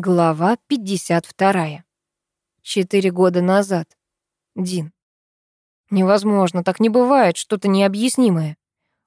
Глава 52. Четыре года назад. Дин. Невозможно, так не бывает, что-то необъяснимое.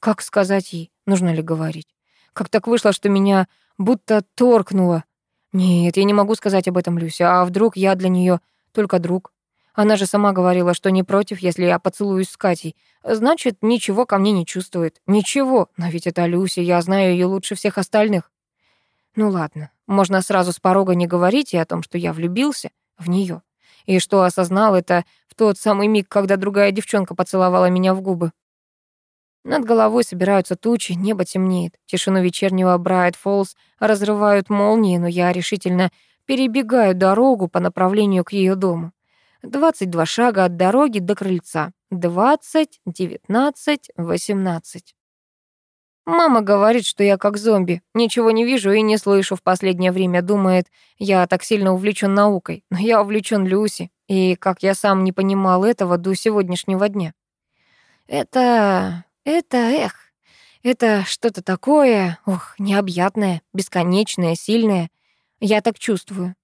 Как сказать ей, нужно ли говорить? Как так вышло, что меня будто торкнуло? Нет, я не могу сказать об этом Люсе, а вдруг я для нее только друг? Она же сама говорила, что не против, если я поцелуюсь с Катей. Значит, ничего ко мне не чувствует. Ничего, но ведь это Люся, я знаю ее лучше всех остальных. Ну ладно, можно сразу с порога не говорить и о том, что я влюбился в нее, и что осознал это в тот самый миг, когда другая девчонка поцеловала меня в губы. Над головой собираются тучи, небо темнеет. Тишину вечернего Брайт Фоллс разрывают молнии, но я решительно перебегаю дорогу по направлению к ее дому. 22 шага от дороги до крыльца. 20, 19, 18. Мама говорит, что я как зомби. Ничего не вижу и не слышу в последнее время. Думает, я так сильно увлечен наукой. Но я увлечен Люси. И как я сам не понимал этого до сегодняшнего дня. Это... это, эх... Это что-то такое, ох, необъятное, бесконечное, сильное. Я так чувствую.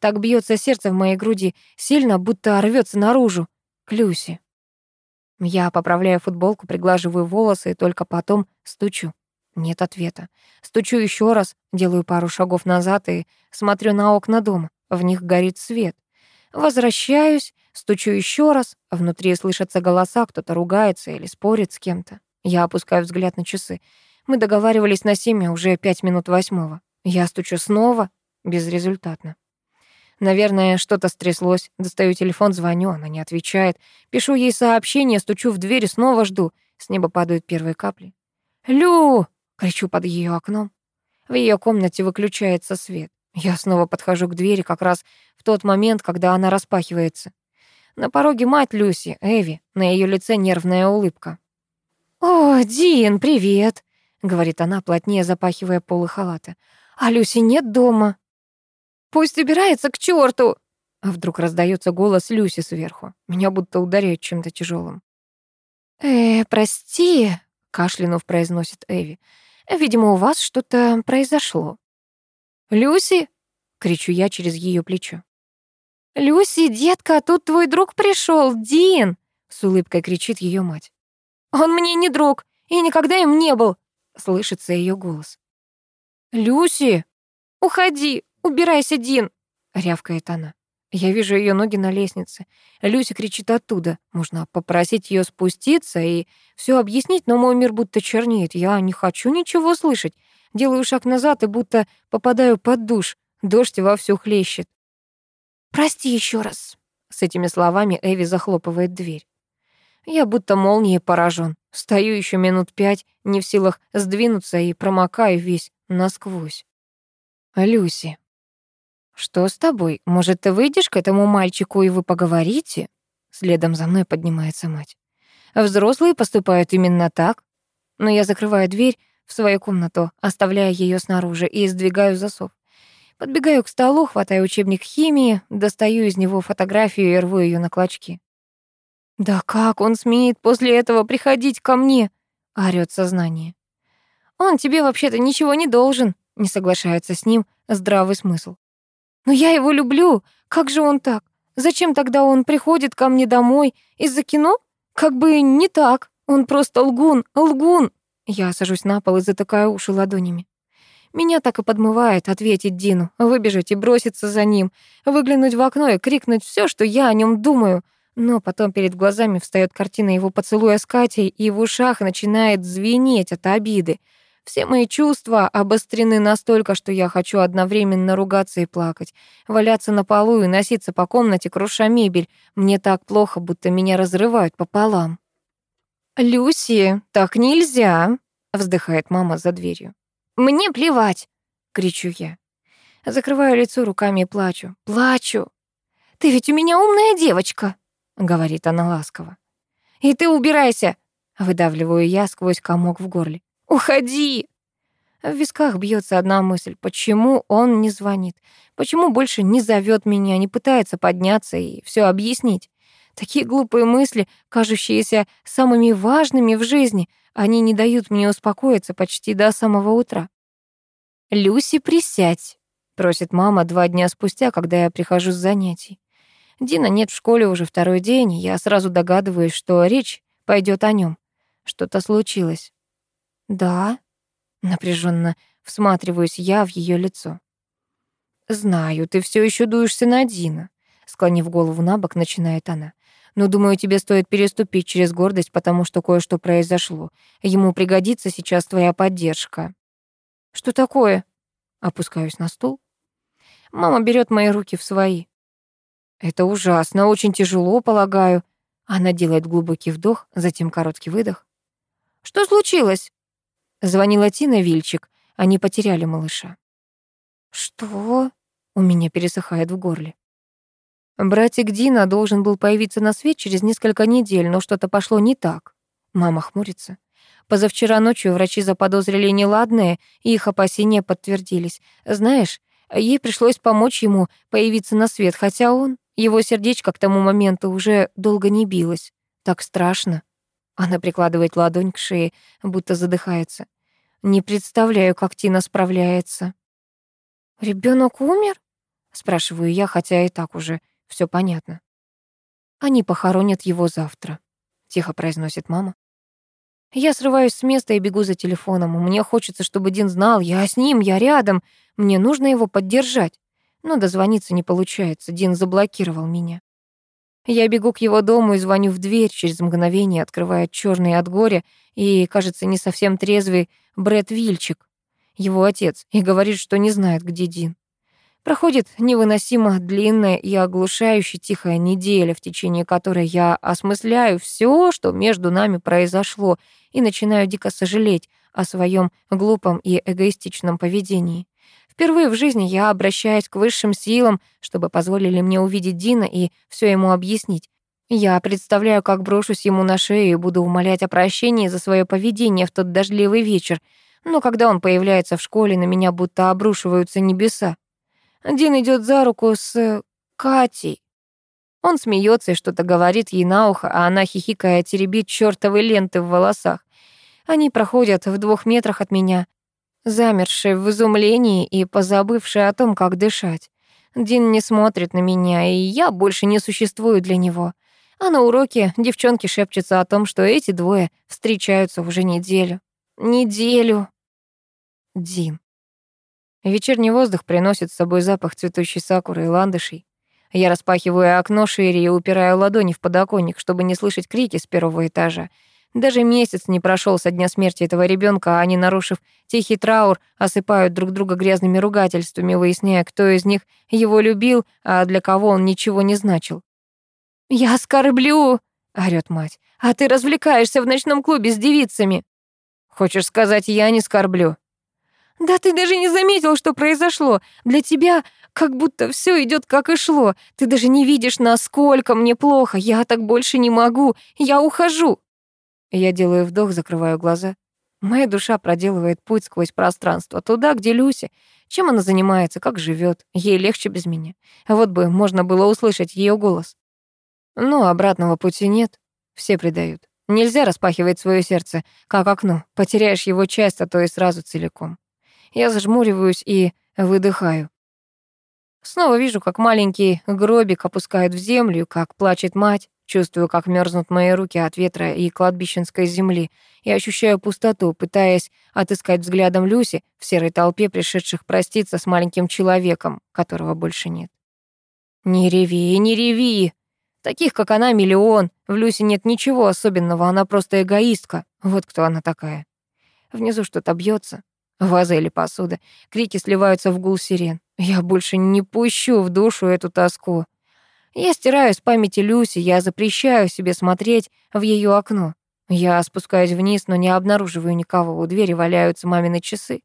Так бьется сердце в моей груди, сильно, будто рвется наружу. К Люси. Я поправляю футболку, приглаживаю волосы и только потом стучу. Нет ответа. Стучу еще раз, делаю пару шагов назад и смотрю на окна дома. В них горит свет. Возвращаюсь, стучу еще раз. Внутри слышатся голоса, кто-то ругается или спорит с кем-то. Я опускаю взгляд на часы. Мы договаривались на семь, а уже пять минут восьмого. Я стучу снова, безрезультатно. Наверное, что-то стряслось. Достаю телефон, звоню, она не отвечает. Пишу ей сообщение, стучу в дверь снова жду. С неба падают первые капли. «Лю!» — кричу под ее окном. В ее комнате выключается свет. Я снова подхожу к двери как раз в тот момент, когда она распахивается. На пороге мать Люси, Эви, на ее лице нервная улыбка. «О, Дин, привет!» — говорит она, плотнее запахивая полы халата. «А Люси нет дома». Пусть убирается к черту! А вдруг раздается голос Люси сверху. Меня будто ударяют чем-то тяжелым. «Э, прости», — кашлянув произносит Эви. «Видимо, у вас что-то произошло». «Люси!» — кричу я через ее плечо. «Люси, детка, тут твой друг пришел, Дин!» — с улыбкой кричит ее мать. «Он мне не друг и никогда им не был!» — слышится ее голос. «Люси, уходи, «Убирайся, Дин!» — рявкает она. Я вижу ее ноги на лестнице. Люся кричит оттуда. Можно попросить ее спуститься и все объяснить, но мой мир будто чернеет. Я не хочу ничего слышать. Делаю шаг назад и будто попадаю под душ. Дождь вовсю хлещет. «Прости еще раз». С этими словами Эви захлопывает дверь. Я будто молнией поражен. Стою еще минут пять, не в силах сдвинуться и промокаю весь насквозь. Люси. «Что с тобой? Может, ты выйдешь к этому мальчику, и вы поговорите?» Следом за мной поднимается мать. «Взрослые поступают именно так?» Но я закрываю дверь в свою комнату, оставляя ее снаружи, и сдвигаю засов. Подбегаю к столу, хватаю учебник химии, достаю из него фотографию и рву ее на клочки. «Да как он смеет после этого приходить ко мне?» — орёт сознание. «Он тебе вообще-то ничего не должен», — не соглашается с ним здравый смысл. Но я его люблю. Как же он так? Зачем тогда он приходит ко мне домой? Из-за кино? Как бы не так. Он просто лгун, лгун. Я сажусь на пол и затыкаю уши ладонями. Меня так и подмывает ответить Дину, выбежать и броситься за ним, выглянуть в окно и крикнуть все, что я о нем думаю. Но потом перед глазами встает картина его поцелуя с Катей, и в ушах начинает звенеть от обиды. Все мои чувства обострены настолько, что я хочу одновременно ругаться и плакать, валяться на полу и носиться по комнате, круша мебель. Мне так плохо, будто меня разрывают пополам. «Люси, так нельзя!» — вздыхает мама за дверью. «Мне плевать!» — кричу я. Закрываю лицо руками и плачу. Плачу. «Ты ведь у меня умная девочка!» — говорит она ласково. «И ты убирайся!» — выдавливаю я сквозь комок в горле. Уходи!» В висках бьется одна мысль. Почему он не звонит? Почему больше не зовет меня, не пытается подняться и все объяснить? Такие глупые мысли, кажущиеся самыми важными в жизни, они не дают мне успокоиться почти до самого утра. «Люси, присядь!» Просит мама два дня спустя, когда я прихожу с занятий. Дина нет в школе уже второй день, и я сразу догадываюсь, что речь пойдет о нем. Что-то случилось. Да, напряженно всматриваюсь я в ее лицо. Знаю, ты все еще дуешься на Дина. Склонив голову на бок, начинает она. Но думаю, тебе стоит переступить через гордость, потому что кое-что произошло. Ему пригодится сейчас твоя поддержка. Что такое? Опускаюсь на стул. Мама берет мои руки в свои. Это ужасно, очень тяжело, полагаю. Она делает глубокий вдох, затем короткий выдох. Что случилось? Звонила Тина Вильчик. Они потеряли малыша. Что? У меня пересыхает в горле. Братик Дина должен был появиться на свет через несколько недель, но что-то пошло не так. Мама хмурится. Позавчера ночью врачи заподозрили неладное, и их опасения подтвердились. Знаешь, ей пришлось помочь ему появиться на свет, хотя он, его сердечко к тому моменту уже долго не билось. Так страшно. Она прикладывает ладонь к шее, будто задыхается. Не представляю, как Тина справляется. Ребенок умер? Спрашиваю я, хотя и так уже все понятно. Они похоронят его завтра, тихо произносит мама. Я срываюсь с места и бегу за телефоном. Мне хочется, чтобы Дин знал, я с ним, я рядом. Мне нужно его поддержать. Но дозвониться не получается, Дин заблокировал меня. Я бегу к его дому и звоню в дверь. Через мгновение открывает черный от горя и, кажется, не совсем трезвый Брэд Вильчик, его отец, и говорит, что не знает, где Дин. Проходит невыносимо длинная и оглушающе тихая неделя, в течение которой я осмысляю все, что между нами произошло, и начинаю дико сожалеть о своем глупом и эгоистичном поведении. Впервые в жизни я обращаюсь к высшим силам, чтобы позволили мне увидеть Дина и все ему объяснить. Я представляю, как брошусь ему на шею и буду умолять о прощении за свое поведение в тот дождливый вечер, но когда он появляется в школе, на меня будто обрушиваются небеса. Дин идет за руку с Катей. Он смеется и что-то говорит ей на ухо, а она, хихикая, теребит чёртовы ленты в волосах. Они проходят в двух метрах от меня, замершие в изумлении и позабывшие о том, как дышать. Дин не смотрит на меня, и я больше не существую для него. А на уроке девчонки шепчутся о том, что эти двое встречаются уже неделю. Неделю. Дин. Вечерний воздух приносит с собой запах цветущей сакуры и ландышей. Я распахиваю окно шире и упираю ладони в подоконник, чтобы не слышать крики с первого этажа. Даже месяц не прошел со дня смерти этого ребенка, а они, нарушив тихий траур, осыпают друг друга грязными ругательствами, выясняя, кто из них его любил, а для кого он ничего не значил. «Я скорблю!» — орёт мать. «А ты развлекаешься в ночном клубе с девицами!» «Хочешь сказать, я не скорблю?» «Да ты даже не заметил, что произошло. Для тебя как будто все идет как и шло. Ты даже не видишь, насколько мне плохо. Я так больше не могу. Я ухожу». Я делаю вдох, закрываю глаза. Моя душа проделывает путь сквозь пространство, туда, где Люся. Чем она занимается, как живет. Ей легче без меня. Вот бы можно было услышать ее голос. Но обратного пути нет. Все предают. Нельзя распахивать свое сердце, как окно. Потеряешь его часть, а то и сразу целиком. Я зажмуриваюсь и выдыхаю. Снова вижу, как маленький гробик опускают в землю, как плачет мать. Чувствую, как мерзнут мои руки от ветра и кладбищенской земли, и ощущаю пустоту, пытаясь отыскать взглядом Люси в серой толпе пришедших проститься с маленьким человеком, которого больше нет. «Не реви, не реви!» Таких, как она, миллион. В Люсе нет ничего особенного, она просто эгоистка. Вот кто она такая. Внизу что-то бьется, Ваза или посуда. Крики сливаются в гул сирен. Я больше не пущу в душу эту тоску. Я стираю с памяти Люси, я запрещаю себе смотреть в ее окно. Я спускаюсь вниз, но не обнаруживаю никого. У двери валяются мамины часы.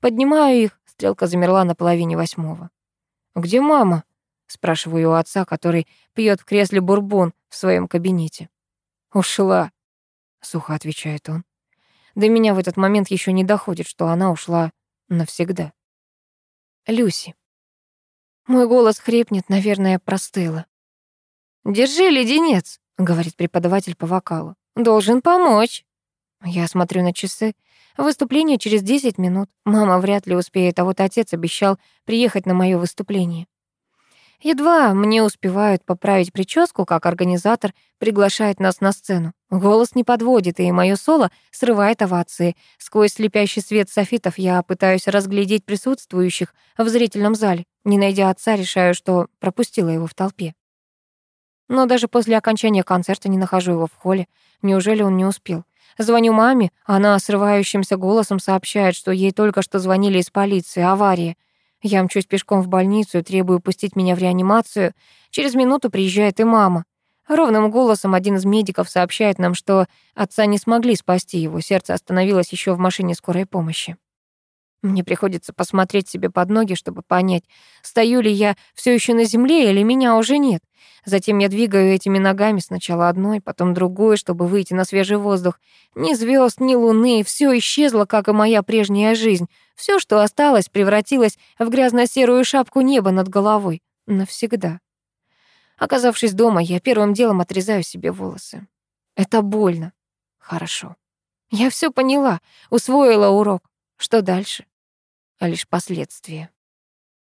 Поднимаю их, стрелка замерла на половине восьмого. «Где мама?» — спрашиваю у отца, который пьет в кресле бурбон в своем кабинете. «Ушла», — сухо отвечает он. До меня в этот момент еще не доходит, что она ушла навсегда. Люси. Мой голос хрипнет, наверное, простыла. «Держи леденец», — говорит преподаватель по вокалу. «Должен помочь». Я смотрю на часы. Выступление через 10 минут. Мама вряд ли успеет, а вот отец обещал приехать на моё выступление. Едва мне успевают поправить прическу, как организатор приглашает нас на сцену. Голос не подводит, и моё соло срывает овации. Сквозь слепящий свет софитов я пытаюсь разглядеть присутствующих в зрительном зале. Не найдя отца, решаю, что пропустила его в толпе. Но даже после окончания концерта не нахожу его в холле. Неужели он не успел? Звоню маме, она срывающимся голосом сообщает, что ей только что звонили из полиции, авария. Я мчусь пешком в больницу и требую пустить меня в реанимацию. Через минуту приезжает и мама. Ровным голосом один из медиков сообщает нам, что отца не смогли спасти, его сердце остановилось еще в машине скорой помощи. Мне приходится посмотреть себе под ноги, чтобы понять, стою ли я все еще на земле или меня уже нет. Затем я двигаю этими ногами сначала одной, потом другой, чтобы выйти на свежий воздух. Ни звезд, ни луны, все исчезло, как и моя прежняя жизнь. Все, что осталось, превратилось в грязно-серую шапку неба над головой. Навсегда. Оказавшись дома, я первым делом отрезаю себе волосы. Это больно. Хорошо. Я все поняла, усвоила урок. Что дальше? А лишь последствия.